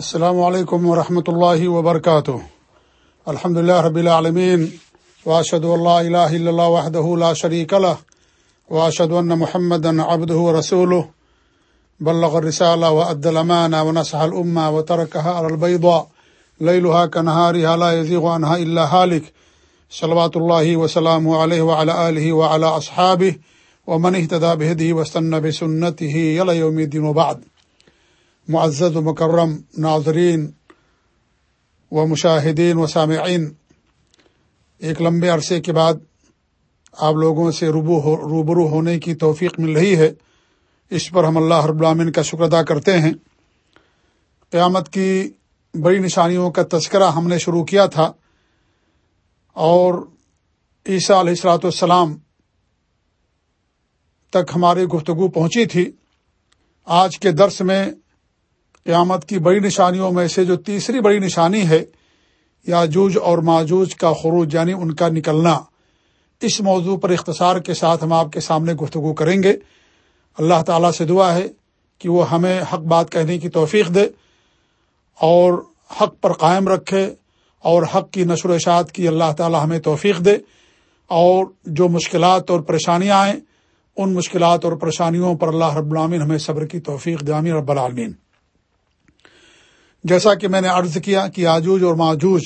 السلام علیکم ورحمۃ اللہ وبرکاتہ۔ الحمد اللہ رب العالمین واشد اللہ الہ الا اللہ وحدہ لا شریک له واشهد ان محمدا عبده ورسوله بلغ الرسالة وأدى الأمانة ونصح الأمة وتركها على البيضاء ليلها كنهارها لا يزيغ عنها إلا هالك صلوات الله وسلامه عليه وعلى آله وعلى أصحابه ومن اهتدى بهديه واستنى بسنته إلى يوم الدين وبعد۔ معزز ومكرم ناظرين ومشاهدين وسامعين ایک لمبے عرصے کے بعد آپ لوگوں سے روبرو ہونے کی توفیق مل رہی ہے۔ اس پر ہم اللہ رب العامن کا شکر ادا کرتے ہیں۔ قیامت کی بڑی نشانیوں کا تذکرہ ہم نے شروع کیا تھا۔ اور عیسیٰ علیہ السلاۃ والسلام تک ہماری گفتگو پہنچی تھی۔ آج کے درس میں قیامت کی بڑی نشانیوں میں سے جو تیسری بڑی نشانی ہے، یاجوج اور ماجوج کا خروج یعنی ان کا نکلنا۔ اس موضوع پر اختصار کے ساتھ ہم آپ کے سامنے گفتگو کریں گے۔ اللہ تعالیٰ سے دعا ہے کہ وہ ہمیں حق بات کہنے کی توفیق دے اور حق پر قائم رکھے اور حق کی نشر و اشاعت کی اللہ تعالیٰ ہمیں توفیق دے اور جو مشکلات اور پریشانیاں آئیں، ان مشکلات اور پریشانیوں پر اللہ رب العامین ہمیں صبر کی توفیق دامین رب العالمین۔ جیسا کہ میں نے عرض کیا کہ آجوج اور ماجوج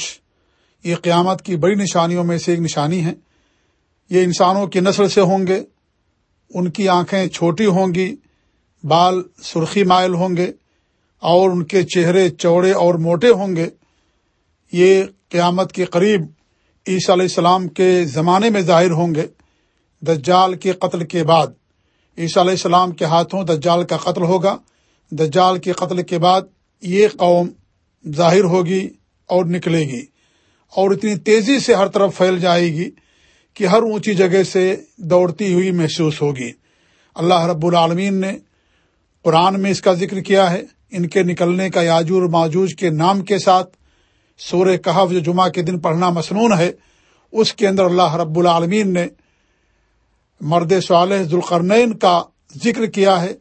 یہ قیامت کی بڑی نشانیوں میں سے ایک نشانی ہے یہ انسانوں کی نسل سے ہوں گے، ان کی آنکھیں چھوٹی ہوں گی، بال سرخی مائل ہوں گے اور ان کے چہرے چوڑے اور موٹے ہوں گے۔ یہ قیامت کے قریب عیسی علیہ السلام کے زمانے میں ظاہر ہوں گے۔ دجال کے قتل کے بعد، عیسیٰ علیہ السلام کے ہاتھوں دجال کا قتل ہوگا۔ دجال کے قتل کے بعد یہ قوم ظاہر ہوگی اور نکلے گی اور اتنی تیزی سے ہر طرف پھیل جائے گی کہ ہر اونچی جگہ سے دوڑتی ہوئی محسوس ہوگی۔ اللہ رب العالمین نے قرآن میں اس کا ذکر کیا ہے۔ ان کے نکلنے کا یاجور ماجوج کے نام کے ساتھ سور کہف جو جمعہ کے دن پڑھنا مصنون ہے، اس کے اندر اللہ رب العالمین نے مرد صالح ذوالقرنین کا ذکر کیا ہے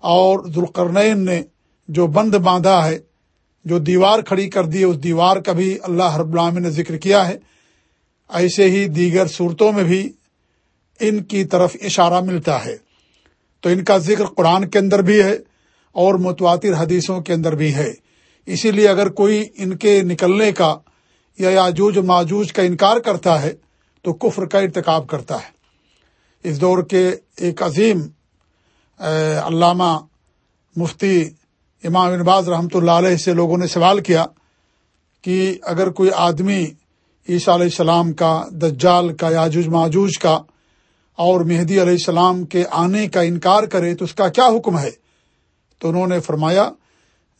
اور ذوالقرنین نے جو بند باندھا ہے، جو دیوار کھڑی کر دی اس دیوار کا بھی اللہ رب العالمین نے ذکر کیا ہے۔ ایسے ہی دیگر صورتوں میں بھی ان کی طرف اشارہ ملتا ہے۔ تو ان کا ذکر قرآن کے اندر بھی ہے اور متواتر حدیثوں کے اندر بھی ہے۔ اسی لیے اگر کوئی ان کے نکلنے کا یا یاجوج ماجوج کا انکار کرتا ہے، تو کفر کا ارتکاب کرتا ہے۔ اس دور کے ایک عظیم علامہ مفتی امام انباز رحمۃ اللہ علیہ سے لوگوں نے سوال کیا کہ اگر کوئی آدمی عیسیٰ علیہ السلام کا، دجال کا، یاجوج ماجوج کا اور مہدی علیہ السلام کے آنے کا انکار کرے تو اس کا کیا حکم ہے؟ تو انہوں نے فرمایا،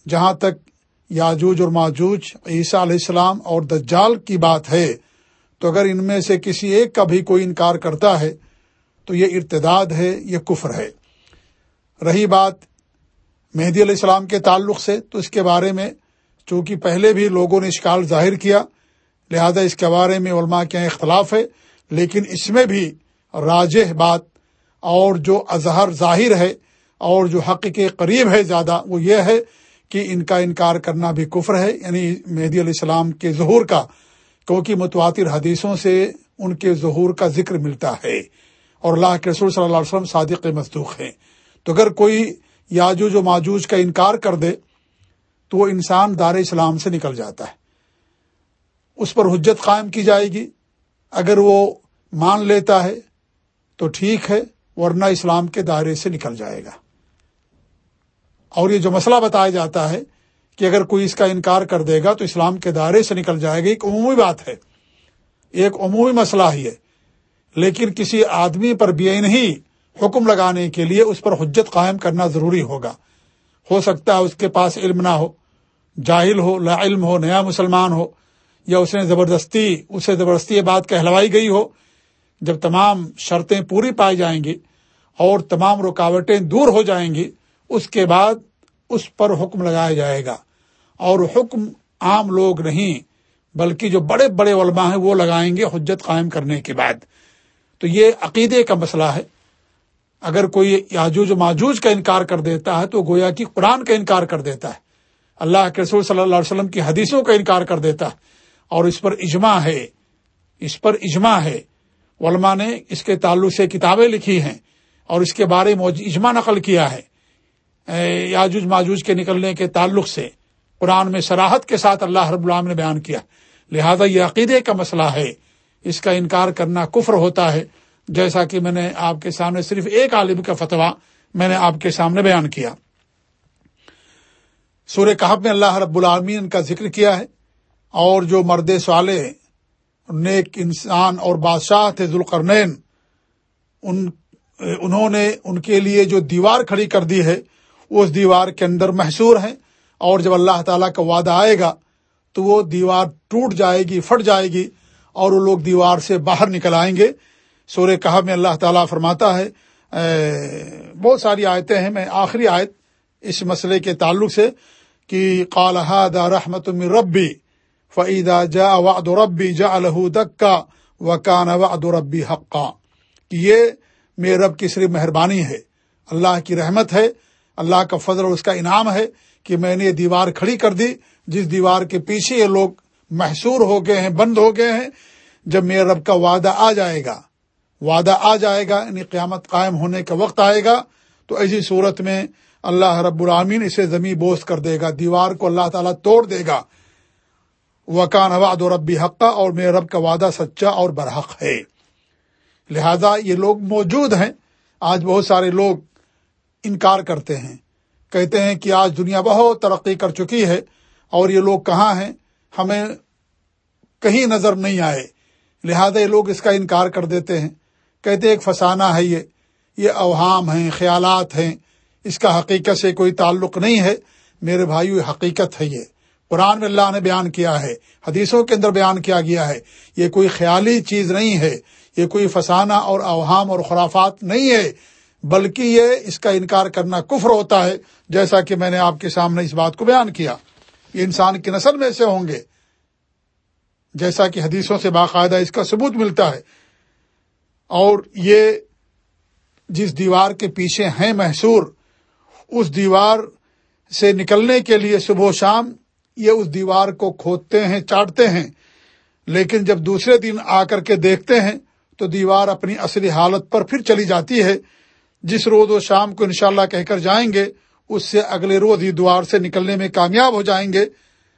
جہاں تک یاجوج اور ماجوج، عیسیٰ علیہ السلام اور دجال کی بات ہے، تو اگر ان میں سے کسی ایک کا بھی کوئی انکار کرتا ہے، تو یہ ارتداد ہے، یہ کفر ہے۔ رہی بات مہدی علیہ السلام کے تعلق سے تو اس کے بارے میں چونکہ پہلے بھی لوگوں نے اشکال ظاہر کیا، لہذا اس کے بارے میں علماء کے اختلاف ہے، لیکن اس میں بھی راجح بات اور جو اظہر ظاہر ہے اور جو حق کے قریب ہے زیادہ، وہ یہ ہے کہ ان کا انکار کرنا بھی کفر ہے یعنی مہدی علیہ السلام کے ظہور کا، کیونکہ متواتر حدیثوں سے ان کے ظہور کا ذکر ملتا ہے۔ اور اللہ کے رسول صلی اللہ علیہ وسلم صادق مصدوق ہیں۔ تو اگر کوئی یاجوج و ماجوج کا انکار کر دے، تو وہ انسان دار اسلام سے نکل جاتا ہے۔ اس پر حجت قائم کی جائے گی۔ اگر وہ مان لیتا ہے، تو ٹھیک ہے، ورنہ اسلام کے دائرے سے نکل جائے گا۔ اور یہ جو مسئلہ بتایا جاتا ہے کہ اگر کوئی اس کا انکار کر دے گا، تو اسلام کے دائرے سے نکل جائے گا۔ ایک عمومی بات ہے۔ ایک عمومی مسئلہ ہی ہے۔ لیکن کسی آدمی پر بھی نہیں حکم لگانے کے لیے اس پر حجت قائم کرنا ضروری ہوگا۔ ہو سکتا ہے اس کے پاس علم نہ ہو، جاہل ہو، لا علم ہو، نیا مسلمان ہو، یا اس نے زبردستی، اسے زبردستی یہ بات کہلوائی گئی ہو، جب تمام شرطیں پوری پائی جائیں گی اور تمام رکاوٹیں دور ہو جائیں گی، اس کے بعد اس پر حکم لگایا جائے گا۔ اور حکم عام لوگ نہیں، بلکہ جو بڑے بڑے علماء ہیں وہ لگائیں گے حجت قائم کرنے کے بعد۔ تو یہ عقیدے کا مسئلہ ہے۔ اگر کوئی یاجوج ماجوج کا انکار کر دیتا ہے تو گویا کہ قرآن کا انکار کر دیتا ہے۔ اللہ کے رسول صلی اللہ علیہ وسلم کی حدیثوں کا انکار کر دیتا ہے۔ اور اس پر اجماع ہے۔ اس پر اجماع ہے۔ علماء نے اس کے تعلق سے کتابیں لکھی ہیں اور اس کے بارے میں اجماع نقل کیا ہے۔ یاجوج ماجوج کے نکلنے کے تعلق سے قرآن میں سراحت کے ساتھ اللہ رب العام نے بیان کیا۔ لہذا یہ عقیدے کا مسئلہ ہے۔ اس کا انکار کرنا کفر ہوتا ہے۔ جیسا کہ میں نے آپ کے سامنے صرف ایک عالم کا فتویٰ میں نے آپ کے سامنے بیان کیا۔ سورہ کہب میں اللہ رب العالمین کا ذکر کیا ہے اور جو مرد سوالے نیک انسان اور بادشاہ تھے ذوالقرنین، ان، انہوں نے ان کے لیے جو دیوار کھڑی کر دی ہے، اس دیوار کے اندر محصور ہیں اور جب اللہ تعالیٰ کا وعدہ آئے گا تو وہ دیوار ٹوٹ جائے گی، پھٹ جائے گی اور وہ لوگ دیوار سے باہر نکل آئیں گے۔ سورہ کہا میں اللہ تعالیٰ فرماتا ہے بہت ساری آیتیں ہیں، میں آخری آیت اس مسئلے کے تعلق سے کہ قالحہ دا رحمت ربی فعیدہ جا وعد ربی جا الح دکا وکان وعد ربی حقا۔ کہ یہ میرے رب کی صرف مہربانی ہے، اللہ کی رحمت ہے، اللہ کا فضل اور اس کا انعام ہے کہ میں نے یہ دیوار کھڑی کر دی۔ جس دیوار کے پیچھے یہ لوگ محصور ہو گئے ہیں، بند ہو گئے ہیں، جب میرے رب کا وعدہ آ جائے گا۔ وعدہ آ جائے گا یعنی قیامت قائم ہونے کا وقت آئے گا، تو ایسی صورت میں اللہ رب العامین اسے زمیں بوس کر دے گا، دیوار کو اللہ تعالیٰ توڑ دے گا۔ وکان وعد و ربی حقہ اور میرے رب کا وعدہ سچا اور برحق ہے۔ لہذا یہ لوگ موجود ہیں۔ آج بہت سارے لوگ انکار کرتے ہیں۔ کہتے ہیں کہ آج دنیا بہت ترقی کر چکی ہے، اور یہ لوگ کہاں ہیں؟ ہمیں کہیں نظر نہیں آئے۔ لہذا یہ لوگ اس کا انکار کر دیتے ہیں۔ کہتے ایک فسانہ ہے یہ یہ اوہام ہیں، خیالات ہیں، اس کا حقیقت سے کوئی تعلق نہیں ہے۔ میرے بھائی حقیقت ہے یہ۔ قرآن میں اللہ نے بیان کیا ہے، حدیثوں کے اندر بیان کیا گیا ہے۔ یہ کوئی خیالی چیز نہیں ہے، یہ کوئی فسانہ اور اوہام اور خرافات نہیں ہے، بلکہ یہ اس کا انکار کرنا کفر ہوتا ہے، جیسا کہ میں نے آپ کے سامنے اس بات کو بیان کیا۔ یہ انسان کی نسل میں سے ہوں گے، جیسا کہ حدیثوں سے باقاعدہ اس کا ثبوت ملتا ہے۔ اور یہ جس دیوار کے پیچھے ہیں محصور، اس دیوار سے نکلنے کے لیے صبح و شام یہ اس دیوار کو کھودتے ہیں، چاٹتے ہیں۔ لیکن جب دوسرے دن آ کر کے دیکھتے ہیں، تو دیوار اپنی اصلی حالت پر پھر چلی جاتی ہے۔ جس روز وہ شام کو انشاءاللہ کہہ کر جائیں گے، اس سے اگلے روز ہی دوار سے نکلنے میں کامیاب ہو جائیں گے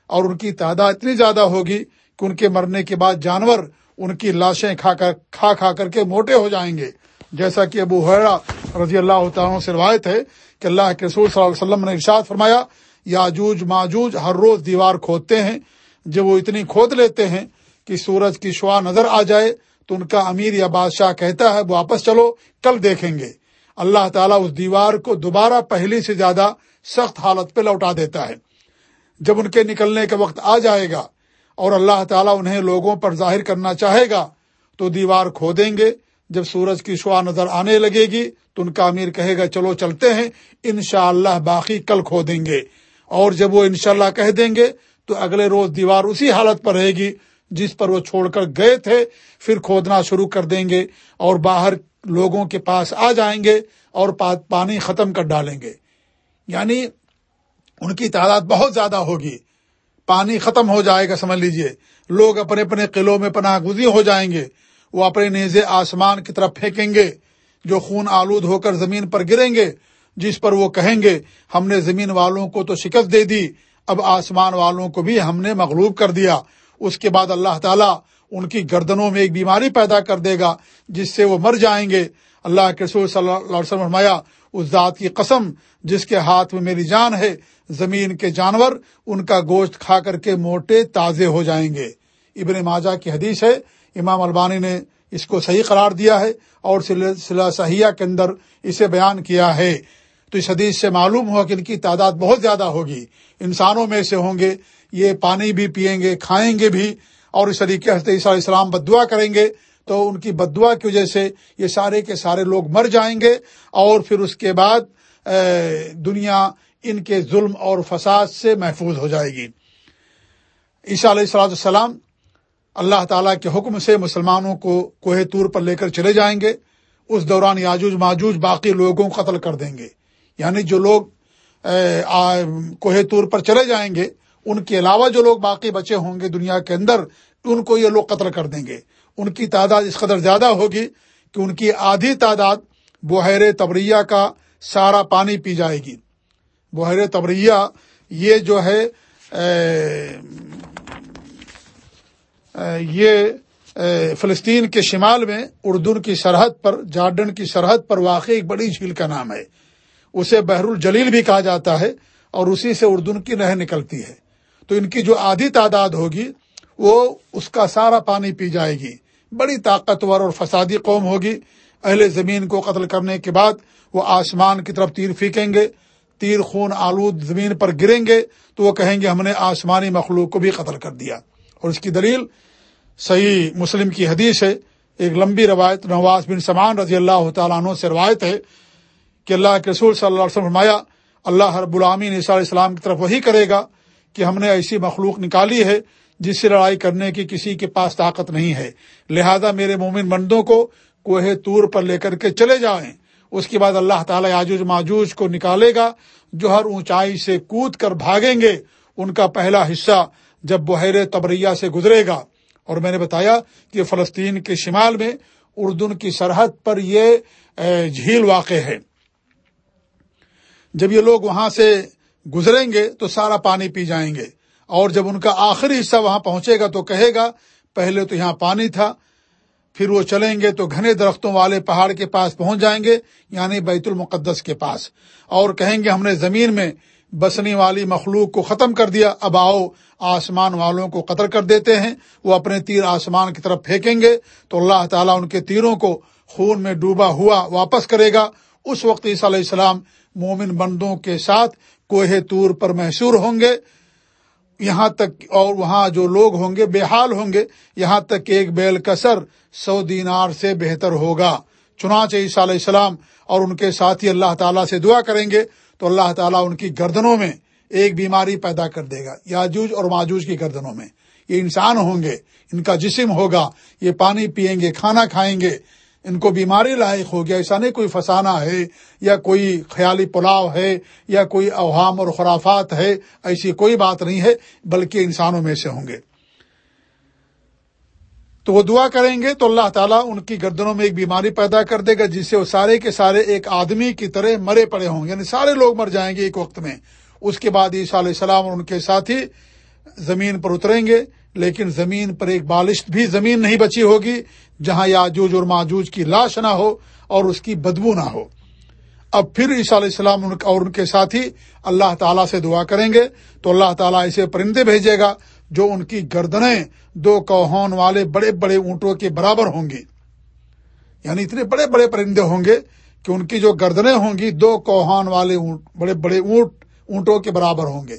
اور ان کی تعداد اتنی زیادہ ہوگی کہ ان کے مرنے کے بعد جانور ان کی لاشیں کھا کر کھا کھا کر کے موٹے ہو جائیں گے۔ جیسا کہ ابو حیرا رضی اللہ تعالیٰ سے روایت ہے کہ اللہ کے رسول صلی اللہ علیہ وسلم نے ارشاد فرمایا یاجوج ماجوج ہر روز دیوار کھودتے ہیں، جب وہ اتنی کھود لیتے ہیں کہ سورج کی شعا نظر آ جائے تو ان کا امیر یا بادشاہ کہتا ہے، واپس چلو، کل دیکھیں گے۔ اللہ تعالیٰ اس دیوار کو دوبارہ پہلی سے زیادہ سخت حالت پہ لوٹا دیتا ہے۔ جب ان کے نکلنے کا وقت آ جائے گا اور اللہ تعالیٰ انہیں لوگوں پر ظاہر کرنا چاہے گا، تو دیوار کھو دیں گے۔ جب سورج کی شعا نظر آنے لگے گی، تو ان کا امیر کہے گا، چلو چلتے ہیں، انشاءاللہ اللہ باقی کل کھو دیں گے۔ اور جب وہ انشاءاللہ کہہ دیں گے، تو اگلے روز دیوار اسی حالت پر رہے گی، جس پر وہ چھوڑ کر گئے تھے۔ پھر کھودنا شروع کر دیں گے اور باہر لوگوں کے پاس آ جائیں گے اور پانی ختم کر ڈالیں گے۔ یعنی ان کی تعداد بہت زیادہ ہوگی۔ پانی ختم ہو جائے گا، سمجھ لیجیے۔ لوگ اپنے اپنے قلعوں میں پناہ گزی ہو جائیں گے۔ وہ اپنے نیزے آسمان کی طرف پھینکیں گے۔ جو خون آلود ہو کر زمین پر گریں گے، جس پر وہ کہیں گے، ہم نے زمین والوں کو تو شکست دے دی، اب آسمان والوں کو بھی ہم نے مغلوب کر دیا۔ اس کے بعد اللہ تعالیٰ ان کی گردنوں میں ایک بیماری پیدا کر دے گا، جس سے وہ مر جائیں گے۔ اللہ کے رسول صلی اللہ علیہ وسلم فرمایا، اس ذات کی قسم جس کے ہاتھ میں میری جان ہے، زمین کے جانور ان کا گوشت کھا کر کے موٹے تازے ہو جائیں گے۔ ابن ماجہ کی حدیث ہے، امام البانی نے اس کو صحیح قرار دیا ہے اور سلا صحیحہ کے اندر اسے بیان کیا ہے۔ تو اس حدیث سے معلوم ہوا کہ ان کی تعداد بہت زیادہ ہوگی۔ انسانوں میں سے ہوں گے، یہ پانی بھی پئیں گے، کھائیں گے بھی اور اس طریقے سے علیہ السلام بد دعا کریں گے۔ تو ان کی بد دعا کی وجہ سے یہ سارے کے سارے لوگ مر جائیں گے اور پھر اس کے بعد دنیا ان کے ظلم اور فساد سے محفوظ ہو جائے گی۔ عیسیٰ علیہ السلاۃ السلام اللہ تعالیٰ کے حکم سے مسلمانوں کو کوہ طور پر لے کر چلے جائیں گے۔ اس دوران یاجوج ماجوج باقی لوگوں کو قتل کر دیں گے۔ یعنی جو لوگ کوہ طور پر چلے جائیں گے، ان کے علاوہ جو لوگ باقی بچے ہوں گے دنیا کے اندر، ان کو یہ لوگ قتل کر دیں گے۔ ان کی تعداد اس قدر زیادہ ہوگی کہ ان کی آدھی تعداد بحیر تبریہ کا سارا پانی پی جائے گی۔ بحیر تبریہ یہ جو ہے یہ فلسطین کے شمال میں اردن کی سرحد پر جارڈن کی سرحد پر واقع ایک بڑی جھیل کا نام ہے۔ اسے بحر الجلیل بھی کہا جاتا ہے اور اسی سے اردن کی نہر نکلتی ہے۔ تو ان کی جو آدھی تعداد ہوگی، وہ اس کا سارا پانی پی جائے گی۔ بڑی طاقتور اور فسادی قوم ہوگی۔ اہل زمین کو قتل کرنے کے بعد وہ آسمان کی طرف تیر پھینکیں گے۔ تیر خون آلود زمین پر گریں گے تو وہ کہیں گے ہم نے آسمانی مخلوق کو بھی قتل کر دیا۔ اور اس کی دلیل صحیح مسلم کی حدیث ہے۔ ایک لمبی روایت، نواز بن سمان رضی اللہ تعالیٰ عنہ سے روایت ہے کہ اللہ کے رسول صلی اللہ علیہ وسلم فرمایا، اللہ رب العامین علیہ السلام کی طرف وہی کرے گا کہ ہم نے ایسی مخلوق نکالی ہے جس سے لڑائی کرنے کی کسی کے پاس طاقت نہیں ہے۔ لہذا میرے مومن مندوں کو کوہ تور پر لے کر کے چلے جائیں۔ اس کے بعد اللہ تعالیٰ آجوج ماجوج کو نکالے گا، جو ہر اونچائی سے کود کر بھاگیں گے۔ ان کا پہلا حصہ جب بحیر تبریہ سے گزرے گا۔ اور میں نے بتایا کہ فلسطین کے شمال میں اردن کی سرحد پر یہ جھیل واقع ہے۔ جب یہ لوگ وہاں سے گزریں گے تو سارا پانی پی جائیں گے۔ اور جب ان کا آخری حصہ وہاں پہنچے گا تو کہے گا، پہلے تو یہاں پانی تھا، پھر وہ چلیں گے تو گھنے درختوں والے پہاڑ کے پاس پہنچ جائیں گے یعنی بیت المقدس کے پاس۔ اور کہیں گے، ہم نے زمین میں بسنے والی مخلوق کو ختم کر دیا، اب آؤ، آسمان والوں کو قطر کر دیتے ہیں، وہ اپنے تیر آسمان کی طرف پھینکیں گے، تو اللہ تعالیٰ ان کے تیروں کو خون میں ڈوبا ہوا واپس کرے گا۔ اس وقت عیسیٰ علیہ السلام مومن بندوں کے ساتھ کوہ طور پر محسور ہوں گے۔ یہاں تک اور وہاں جو لوگ ہوں گے، بے حال ہوں گے، یہاں تک کہ ایک بیل کا سر سو دینار سے بہتر ہوگا۔ چنانچہ عیسیٰ علیہ السلام اور ان کے ساتھی اللہ تعالیٰ سے دعا کریں گے تو اللہ تعالیٰ ان کی گردنوں میں ایک بیماری پیدا کر دے گا، یاجوج اور ماجوج کی گردنوں میں۔ یہ انسان ہوں گے، ان کا جسم ہوگا، یہ پانی پیئیں گے، کھانا کھائیں گے۔ ان کو بیماری لاحق ہو گیا، ایسا نہیں کوئی فسانہ ہے یا کوئی خیالی پلاؤ ہے یا کوئی اوہام اور خرافات ہے، ایسی کوئی بات نہیں ہے، بلکہ انسانوں میں سے ہوں گے۔ تو وہ دعا کریں گے تو اللہ تعالیٰ ان کی گردنوں میں ایک بیماری پیدا کر دے گا، جس سے وہ سارے کے سارے ایک آدمی کی طرح مرے پڑے ہوں گے۔ یعنی سارے لوگ مر جائیں گے ایک وقت میں۔ اس کے بعد عیسیٰ علیہ السلام اور ان کے ساتھی زمین پر اتریں گے۔ لیکن زمین پر ایک بالش بھی زمین نہیں بچی ہوگی جہاں یاجوج اور ماجوج کی لاش نہ ہو اور اس کی بدبو نہ ہو۔ اب پھر عیسیٰ علیہ السلام اور ان کے ساتھی اللہ تعالیٰ سے دعا کریں گے تو اللہ تعالیٰ ایسے پرندے بھیجے گا جو ان کی گردنیں دو کوہون والے بڑے بڑے اونٹوں کے برابر ہوں گی۔ یعنی اتنے بڑے بڑے پرندے ہوں گے کہ ان کی جو گردنیں ہوں گی دو کوہان والے اونٹ بڑے بڑے اونٹ اونٹوں کے برابر ہوں گے۔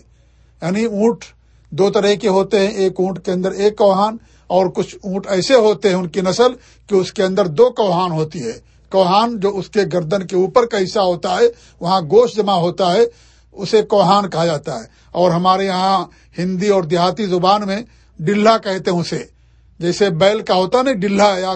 یعنی اونٹ دو طرح کے ہوتے ہیں، ایک اونٹ کے اندر ایک کوہان اور کچھ اونٹ ایسے ہوتے ہیں ان کی نسل کہ اس کے اندر دو کوہان ہوتی ہے۔ کوہان جو اس کے گردن کے اوپر کا حصہ ہوتا ہے، وہاں گوشت جمع ہوتا ہے، اسے کوہان کہا جاتا ہے۔ اور ہمارے یہاں ہندی اور دیہاتی زبان میں ڈلہ کہتے ہیں اسے۔ جیسے بیل کا ہوتا نا، ڈلہ یا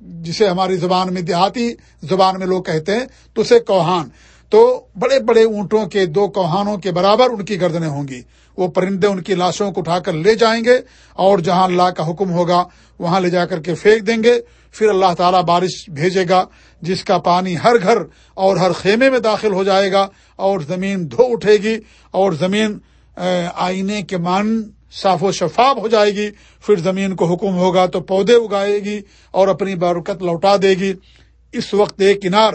جسے ہماری زبان میں، دیہاتی زبان میں لوگ کہتے ہیں، تو اسے کوہان۔ تو بڑے بڑے اونٹوں کے دو کوہانوں کے برابر ان کی گردنیں ہوں گی۔ وہ پرندے ان کی لاشوں کو اٹھا کر لے جائیں گے اور جہاں اللہ کا حکم ہوگا، وہاں لے جا کر کے پھینک دیں گے۔ پھر اللہ تعالیٰ بارش بھیجے گا، جس کا پانی ہر گھر اور ہر خیمے میں داخل ہو جائے گا اور زمین دھو اٹھے گی اور زمین آئینے کے مان صاف و شفاف ہو جائے گی۔ پھر زمین کو حکم ہوگا تو پودے اگائے گی اور اپنی برکت لوٹا دے گی۔ اس وقت ایک انار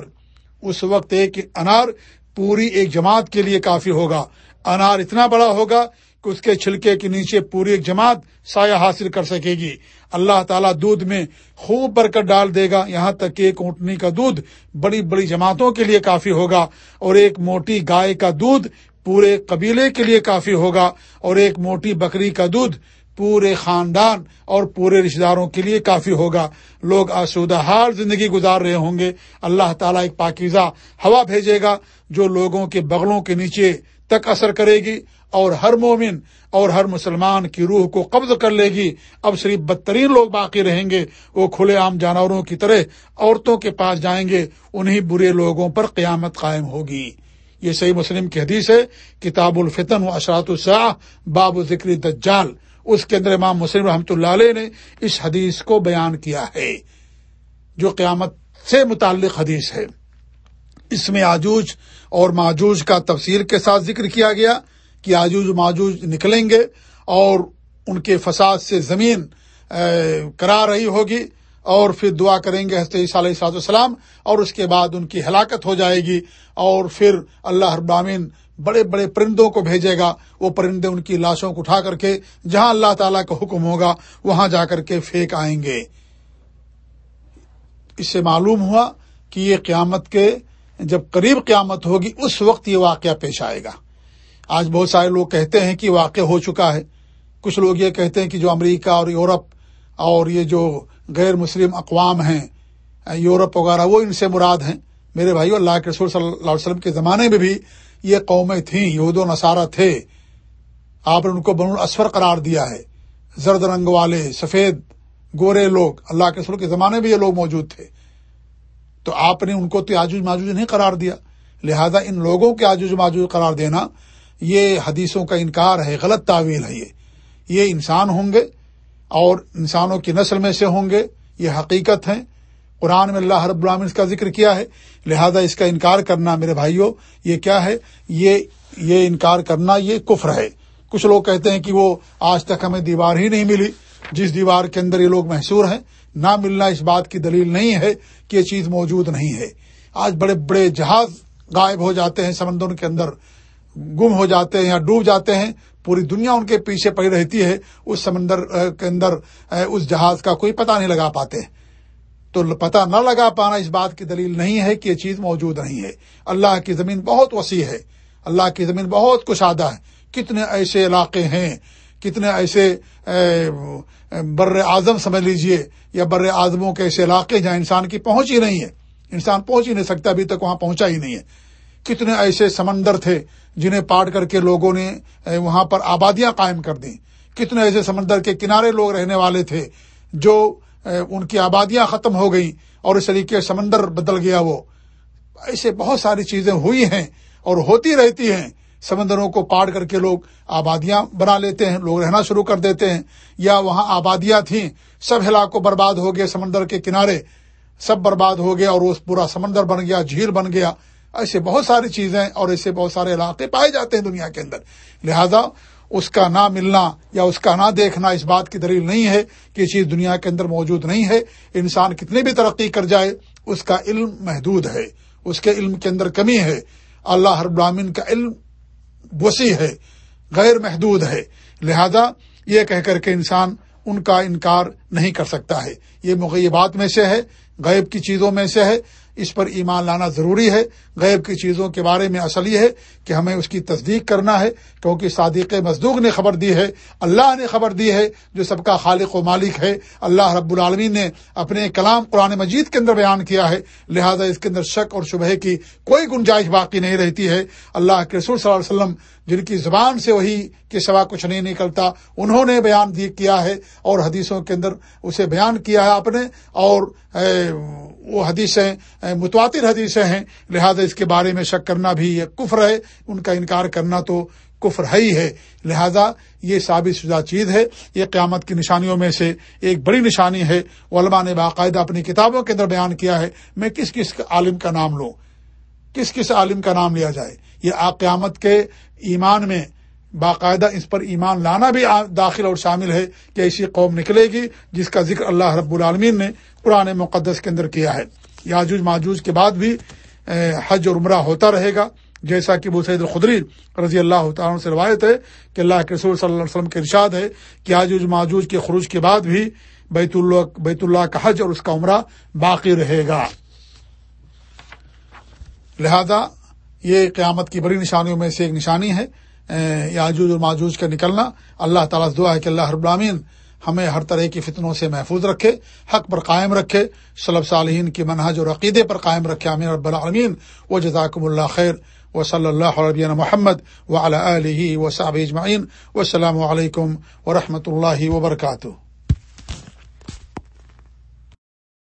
اس وقت ایک انار پوری ایک جماعت کے لیے کافی ہوگا۔ انار اتنا بڑا ہوگا کہ اس کے چھلکے کے نیچے پوری ایک جماعت سایہ حاصل کر سکے گی۔ اللہ تعالیٰ دودھ میں خوب بھر کر ڈال دے گا۔ یہاں تک کہ ایک اونٹنی کا دودھ بڑی بڑی جماعتوں کے لیے کافی ہوگا اور ایک موٹی گائے کا دودھ پورے قبیلے کے لیے کافی ہوگا اور ایک موٹی بکری کا دودھ پورے خاندان اور پورے رشتے داروں کے لیے کافی ہوگا۔ لوگ آسودہ حال زندگی گزار رہے ہوں گے۔ اللہ تعالیٰ ایک پاکیزہ ہوا بھیجے گا جو لوگوں کے بغلوں کے نیچے تک اثر کرے گی اور ہر مومن اور ہر مسلمان کی روح کو قبض کر لے گی۔ اب صرف بدترین لوگ باقی رہیں گے۔ وہ کھلے عام جانوروں کی طرح عورتوں کے پاس جائیں گے۔ انہیں برے لوگوں پر قیامت قائم ہوگی۔ یہ صحیح مسلم کی حدیث ہے۔ کتاب الفتن و اشرات الساح باب ذکر دجال۔ اس کے اندر امام مسلم رحمۃ اللہ علیہ نے اس حدیث کو بیان کیا ہے، جو قیامت سے متعلق حدیث ہے۔ اس میں آجوج اور ماجوج کا تفصیل کے ساتھ ذکر کیا گیا کہ آجوج ماجوج نکلیں گے اور ان کے فساد سے زمین کرا رہی ہوگی اور پھر دعا کریں گے حضرت عیسیٰ علیہ السلام اور اس کے بعد ان کی ہلاکت ہو جائے گی اور پھر اللہ ابامین بڑے بڑے پرندوں کو بھیجے گا، وہ پرندے ان کی لاشوں کو اٹھا کر کے جہاں اللہ تعالیٰ کا حکم ہوگا، وہاں جا کر کے پھینک آئیں گے۔ اس سے معلوم ہوا کہ یہ قیامت کے جب قریب قیامت ہوگی، اس وقت یہ واقعہ پیش آئے گا۔ آج بہت سارے لوگ کہتے ہیں کہ واقع ہو چکا ہے۔ کچھ لوگ یہ کہتے ہیں کہ جو امریکہ اور یورپ اور یہ جو غیر مسلم اقوام ہیں، یورپ وغیرہ، وہ ان سے مراد ہیں۔ میرے بھائی اللہ کے رسول صلی اللہ علیہ وسلم کے زمانے میں بھی یہ قومیں تھیں، یہود و نصارہ تھے۔ آپ نے ان کو بن الاسفر قرار دیا ہے۔ زرد رنگ والے، سفید، گورے لوگ۔ اللہ کے رسول کے زمانے میں یہ لوگ موجود تھے۔ تو آپ نے ان کو تو آجوج ماجوج نہیں قرار دیا۔ لہذا ان لوگوں کے آجوج ماجوج قرار دینا، یہ حدیثوں کا انکار ہے، غلط تعویل ہے یہ۔ یہ انسان ہوں گے اور انسانوں کی نسل میں سے ہوں گے، یہ حقیقت ہے قرآن میں اللہ رب العالمین کا ذکر کیا ہے، لہذا اس کا انکار کرنا میرے بھائیوں یہ کیا ہے؟ یہ یہ انکار کرنا یہ کفر ہے۔ کچھ لوگ کہتے ہیں کہ وہ آج تک ہمیں دیوار ہی نہیں ملی۔ جس دیوار کے اندر یہ لوگ محسور ہیں، نہ ملنا اس بات کی دلیل نہیں ہے کہ یہ چیز موجود نہیں ہے۔ آج بڑے بڑے جہاز غائب ہو جاتے ہیں، سمندروں کے اندر گم ہو جاتے ہیں یا ڈوب جاتے ہیں۔ پوری دنیا ان کے پیچھے پڑی رہتی ہے، اس سمندر کے اندر اس جہاز کا کوئی پتہ نہیں لگا پاتے۔ ہیں تو پتہ نہ لگا پانا اس بات کی دلیل نہیں ہے کہ یہ چیز موجود نہیں ہے۔ اللہ کی زمین بہت وسیع ہے۔ اللہ کی زمین بہت کشادہ ہے۔ کتنے ایسے علاقے ہیں، کتنے ایسے بر اعظم سمجھ لیجیے، یا بر اعظموں کے ایسے علاقے جہاں انسان کی پہنچ ہی نہیں ہے۔ انسان پہنچ ہی نہیں سکتا، ابھی تک وہاں پہنچا ہی نہیں ہے۔ کتنے ایسے سمندر تھے جنہیں پاٹ کر کے لوگوں نے وہاں پر آبادیاں قائم کر دیں۔ کتنے ایسے سمندر کے کنارے لوگ رہنے والے تھے جو ان کی آبادیاں ختم ہو گئیں اور اس طریقے سمندر بدل گیا وہ۔ ایسے بہت ساری چیزیں ہوئی ہیں اور ہوتی رہتی ہیں۔ سمندروں کو پاڑ کر کے لوگ آبادیاں بنا لیتے ہیں، لوگ رہنا شروع کر دیتے ہیں۔ یا وہاں آبادیاں تھیں، سب علاقوں برباد ہو گئے سمندر کے کنارے۔ سب برباد ہو گیا اور وہ پورا سمندر بن گیا، جھیل بن گیا۔ ایسے بہت ساری چیزیں اور ایسے بہت سارے علاقے پائے جاتے ہیں دنیا کے اندر۔ لہذا اس کا نہ ملنا یا اس کا نہ دیکھنا اس بات کی دلیل نہیں ہے کہ یہ چیز دنیا کے اندر موجود نہیں ہے۔ انسان کتنی بھی ترقی کر جائے، اس کا علم محدود ہے، اس کے علم کے اندر کمی ہے۔ اللہ ہر براہین کا علم وسیع ہے، غیر محدود ہے۔ لہذا یہ کہہ کر کے انسان ان کا انکار نہیں کر سکتا ہے۔ یہ مغیبات میں سے ہے، غیب کی چیزوں میں سے ہے۔ اس پر ایمان لانا ضروری ہے۔ غیب کی چیزوں کے بارے میں اصل یہ ہے کہ ہمیں اس کی تصدیق کرنا ہے، کیونکہ صادق مزدوق نے خبر دی ہے، اللہ نے خبر دی ہے جو سب کا خالق و مالک ہے۔ اللہ رب العالمین نے اپنے کلام قرآن مجید کے اندر بیان کیا ہے، لہذا اس کے اندر شک اور شبہ کی کوئی گنجائش باقی نہیں رہتی ہے۔ اللہ کے رسول صلی اللہ علیہ وسلم، جن کی زبان سے وہی کے سوا کچھ نہیں نکلتا، انہوں نے بیان کیا ہے اور حدیثوں کے اندر اسے بیان کیا ہے آپ نے اور وہ حدیثیں متواتر حدیثیں ہیں، لہذا اس کے بارے میں شک کرنا بھی یہ کفر ہے، ان کا انکار کرنا تو کفر ہے ہی ہے۔ لہذا یہ ثابت شدہ چیز ہے، یہ قیامت کی نشانیوں میں سے ایک بڑی نشانی ہے۔ علماء نے باقاعدہ اپنی کتابوں کے اندر بیان کیا ہے، میں کس کس عالم کا نام لوں؟ کس کس عالم کا نام لیا جائے؟ یہ قیامت کے ایمان میں باقاعدہ اس پر ایمان لانا بھی داخل اور شامل ہے کہ ایسی قوم نکلے گی جس کا ذکر اللہ رب العالمین نے قرآن مقدس کے اندر کیا ہے۔ یاجوج ماجوج کے بعد بھی حج اور عمرہ ہوتا رہے گا۔ جیسا کہ وہ سید الخدری رضی اللہ تعالیٰ سے روایت ہے کہ اللہ کے رسول صلی اللہ علیہ وسلم کے ارشاد ہے کہ آجوج ماجوج کے خروج کے بعد بھی بیت اللہ بیت اللہ کا حج اور اس کا عمرہ باقی رہے گا۔ لہذا یہ قیامت کی بڑی نشانیوں میں سے ایک نشانی ہے۔ یاجوج اور ماجوج کا نکلنا۔ اللہ تعالیٰ دعا ہے کہ اللہ رب العالمین ہمیں ہر طرح کی فتنوں سے محفوظ رکھے، حق پر قائم رکھے صلب صالحین کی منہج اور عقیدے پر قائم رکھے امین رب العالمین۔ و جزاکم اللہ خیر۔ و صلی اللہ علیہ محمد و علیہ و صاب اجمعین۔ و السلام علیکم و رحمۃ اللہ وبرکاتہ۔